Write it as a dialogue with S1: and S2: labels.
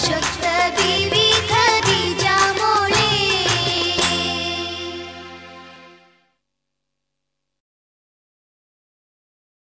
S1: t-shirt